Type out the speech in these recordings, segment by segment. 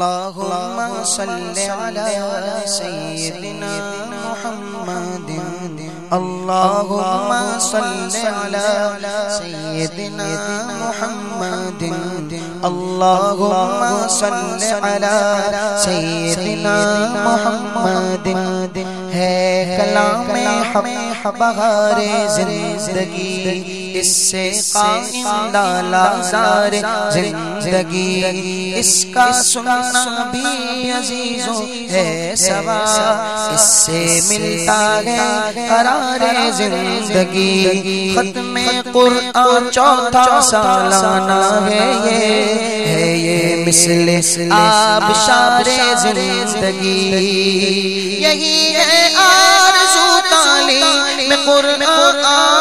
اللهم صل على سيدنا محمد. اللهم صل على سيدنا محمد. اللهم صل على سيدنا محمد. ہے کلام حق بغار زندگی. اس سے قائم لالا زار زندگی، اس کا سننا بھی عزیزوں ہے سوا اس سے ملتا ہے قرار زندگی۔ ختم قرآن چوتھا سالانہ ہے یہ ہے یہ مثل آب شار زندگی۔ یہی ہے آرزو تعلیم قرآن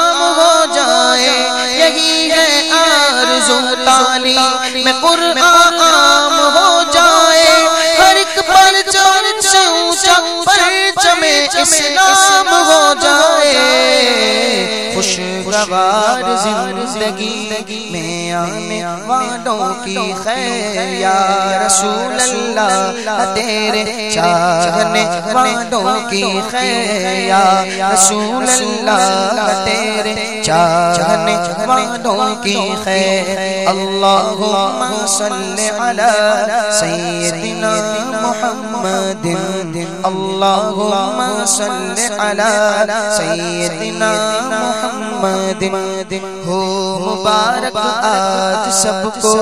اسلام ہو جائے خوشگوار زندگی میں آنے والوں کی خیر یا رسول اللہ تیرے چاہنے والوں کی خیر یا رسول اللہ تیرے چاہنے والوں کی خیر۔ اللہم صلی علی سیدنا محمد اللہم صلی علی سیدنا محمد. ہو مبارک آج سب کو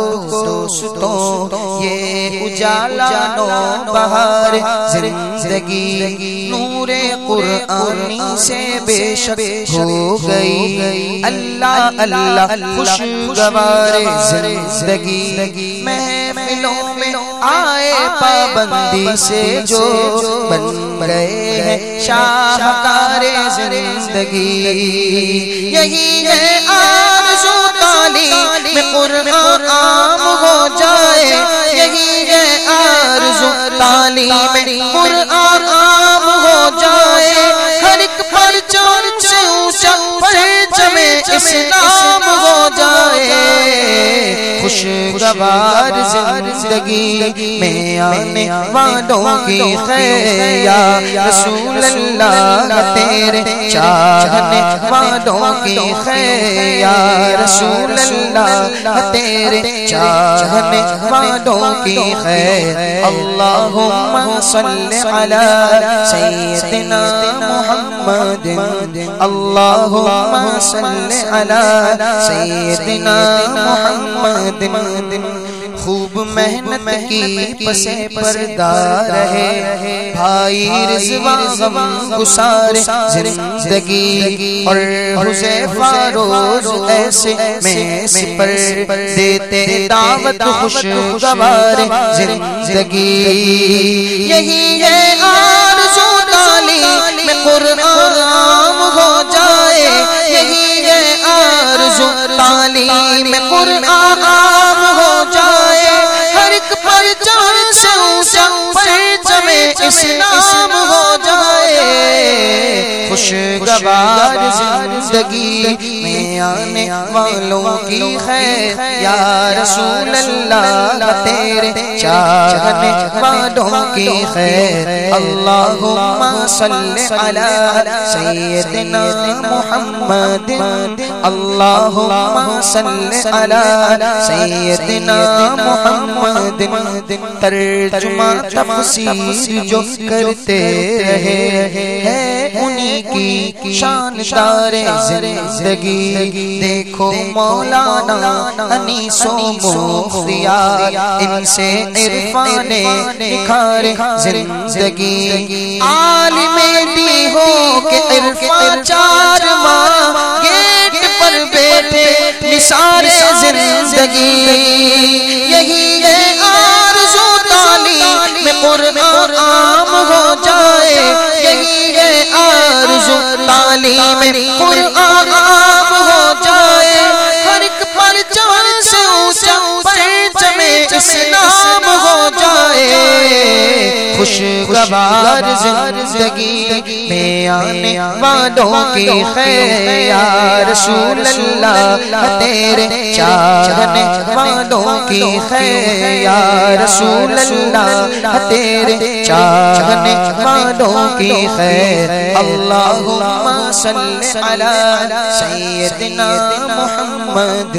دوستوں یہ اجالا نو بہار زندگی نور قرآنی سے بے شک ہو گئی۔ اللہ اللہ خوشگوار زندگی۔ محفلوں میں آئے پابندی سے جو بن گئے ہیں شاہکار زندگی۔ یہی ہے آرزو تعلیم قرآن عام ہو جائے۔ یہی ہے آرزو تعلیم قرآن عام ہو جائے۔ ہر ایک پر چون سے اونچا پرچم اسلام ہو جائے۔ خوشگوار زندگی میں آنے والوں کی خیر یا رسول اللہ تیرے چاہنے والوں کی خیر یا رسول اللہ تیرے چاہنے والوں کی خیر اللہم صلی علی سیدنا محمد اللہم صلی علی سیدنا محمد دن خوب محنت کی، پسے پردہ رہے۔ بھائی رضوان غم گسار زندگی اور حضیفہ روز ایسے میں سپر دیتے دعوت خوشگوار زندگی۔ یہی ہے آرزو تعلیم قرآن ہو جائے۔ پرچم اسلام ہو جائے، خوشگوار زندگی میں آنے والوں کی خیر۔ یا رسول اللہ تیرے چاہنے کی خیر۔ اللہم صلی علی سیدنا محمد۔ اللہم صلی علی سیدنا محمد۔ ترجمہ تفسیر جو کرتے رہے ہیں انہی کی شاندار زندگی۔ دیکھو مولانا انیس و مختیار ان سے عرفان نکھار زندگی۔ عالم دی ہو کہ عرفان چار ماں گیٹ پر بیٹھے نثار زندگی۔ یہی ہے خوشگوار زندگی میں آنے والوں کی خیر یا رسول اللہ تیرے چاہنے والوں کی خیر یا رسول اللہ تیرے چاہنے والوں کی خیر۔ اللہم صلی علی سیدنا محمد۔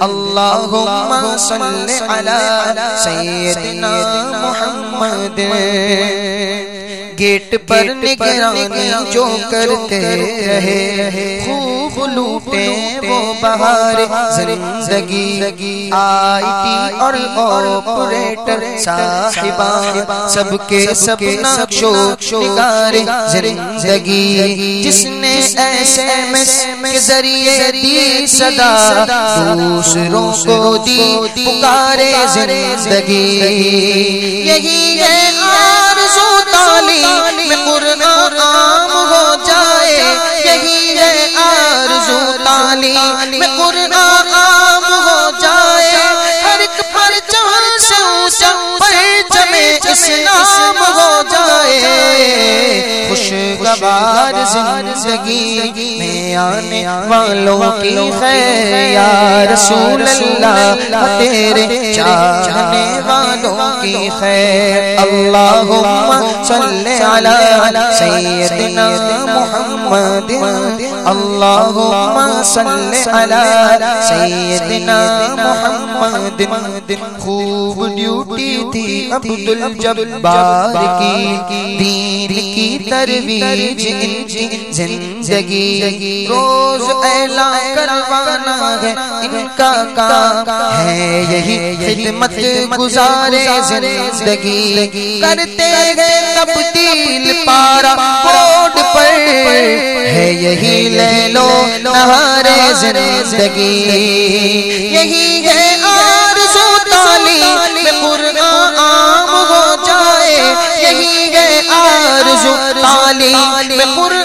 اللہم صلی علی سیدنا محمد محمد گیٹ پر نگرانی جو کرتے رہے خوب لوٹے وہ بہار زندگی۔ آئی ٹی اور آپریٹر صاحبان سب کے سب نقشو نگار زندگی۔ جس نے ایسے میں کے ذریعے دی صدا۔ دوسروں کو دی پکارے زندگی۔ یہی ہے آرزو۔ تعلیم میں قرآن عام ہو جائے، یہی ہے آرزو تعلیم میں قرآن عام ہو جائے۔ ہر ایک پر چان سے اونچا پر جمے اسلام خوشگوار زندگی میں آنے والوں کی خیر یا رسول اللہ تیرے چاہنے والوں کی خیر۔ اللہم صلی علی سیدنا محمد۔ اللہم صلی علی سیدنا محمد. خوب ڈیوٹی تھی عبدالجبار کی. دین کی ترویج ان کی زندگی. روز اعلان کروانا ہے ان کا کام. ہے یہی خدمت گزارے زندگی. کرتے گئے تبدیل پارا بورڈ پر. ہے یہی لو نہارے زندگی۔ یہی ہے آرزو تعلیم میں قرآن عام ہو جائے۔ یہی ہے آرزو تعلیم میں قرآن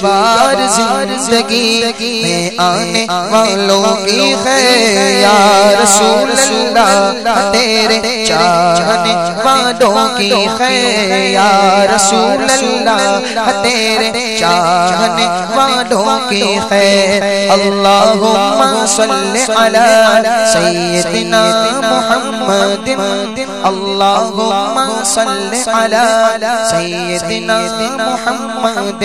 خوشگوار زندگی میں آنے والوں کی خیر یا رسول اللہ تیرے چاہنے والوں کی خیر۔ یا رسول اللہ تیرے چاہنے والوں کی خیر۔ اللہم صلی علی سیدنا محمد۔ اللہم صلی علی سیدنا محمد۔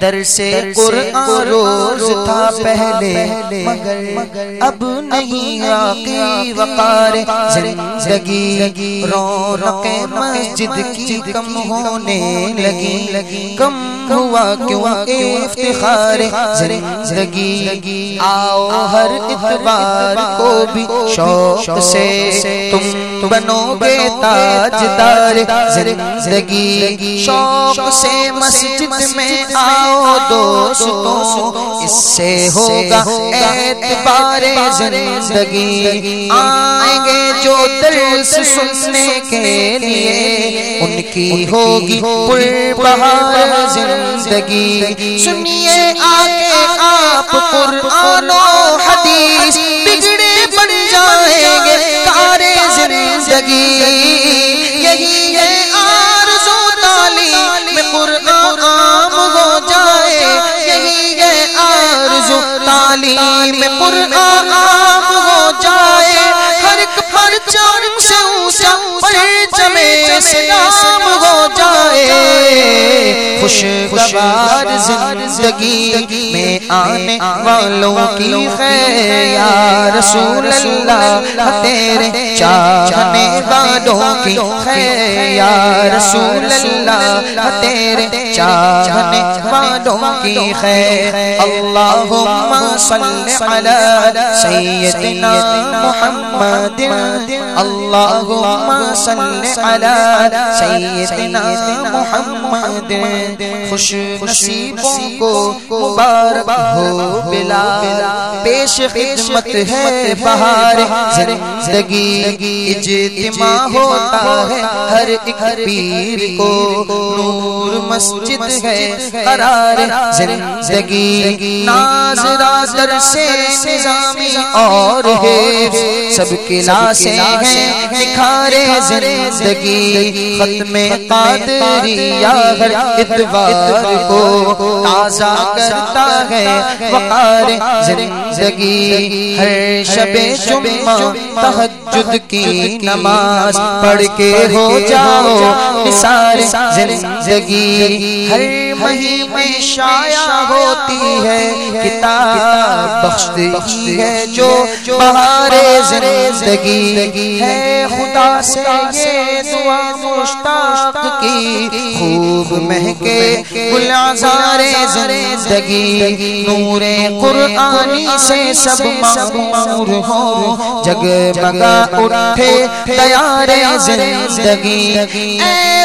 در سے قرآن روز تھا پہلے، مگر اب نہیں آقی وقار، زندگی رونق مسجد کی کم ہونے لگی۔ کم ہوا کیوں؟ افتخار، زندگی۔ آؤ ہر اتبار کو بھی شوق سے تم بنو گے تاجدار۔ زندگی شوق سے مسجد میں آؤ دوستوں اس سے ہوگا اعتبار زندگی۔ آئیں گے جو درس سننے کے لیے۔ ان کی ہوگی پر بہار زندگی۔ سنیے آگے آپ قرآن و حدیث۔ بگڑے بن جائیں گے کارے زندگی۔ یہی ہے تعلیم قرآن عام ہو جائے، ہر ایک پر چان سے اونچا پر جمے اسلام ہو جائے خوشگوار زندگی میں آنے والوں کی خیر یا رسول اللہ تیرے چاہنے والوں کی خیر یا رسول اللہ تیرے چاہنے والوں کی خیر۔ اللہم صلی علی سیدنا محمد۔ اللہم صلی علی سیدنا محمد خوش نصیبوں کو مبارک ہو بلا پیش خدمت ہے بہار زندگی اجتماع ہوتا ہے ہر ایک پیر کو نور مسجد ہے قرار زندگی ناظرہ در سے نظامی اور ہے سب کے لاسے ہیں نکھارے زندگی ختم قادریہ ہر اتوار کو تازہ کرتا ہے وقار زندگی ہر شب جمعہ تحجد کی نماز پڑھ کے ہو جاؤ نثار زندگی ہر مہینے شایع ہوتی ہے، کتاب بخشتی ہے جو بہار زندگی ہے۔ خدا سے یہ دعا مشتاق کی، خوب مہکے گلازار زندگی، نور قرآنی سے سب معمور ہو۔ جگ مگا اٹھے تیار زندگی۔ اے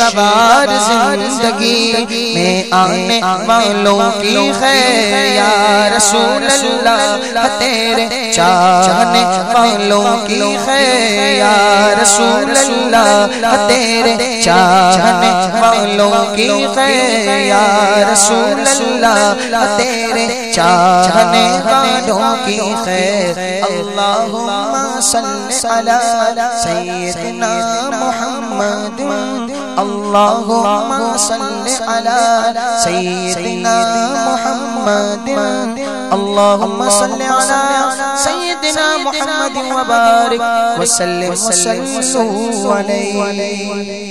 خوشگوار زندگی میں آنے والوں کی خیر یا رسول اللہ تیرے چاہنے والوں کی خیر یا رسول اللہ تیرے چاہنے والوں کی خیر یا رسول اللہ تیرے چاہنے والوں کی خیر۔ اللہم صلی علی سیدنا محمد۔ اللهم صل على سيدنا محمد. اللهم صل على سيدنا محمد وبارك وسلم. وسلم عليه